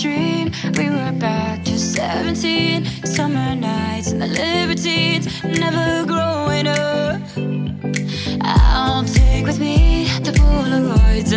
dream. We were back to 17 Summer nights and the libertines Never growing up. I'll take with me the Polaroids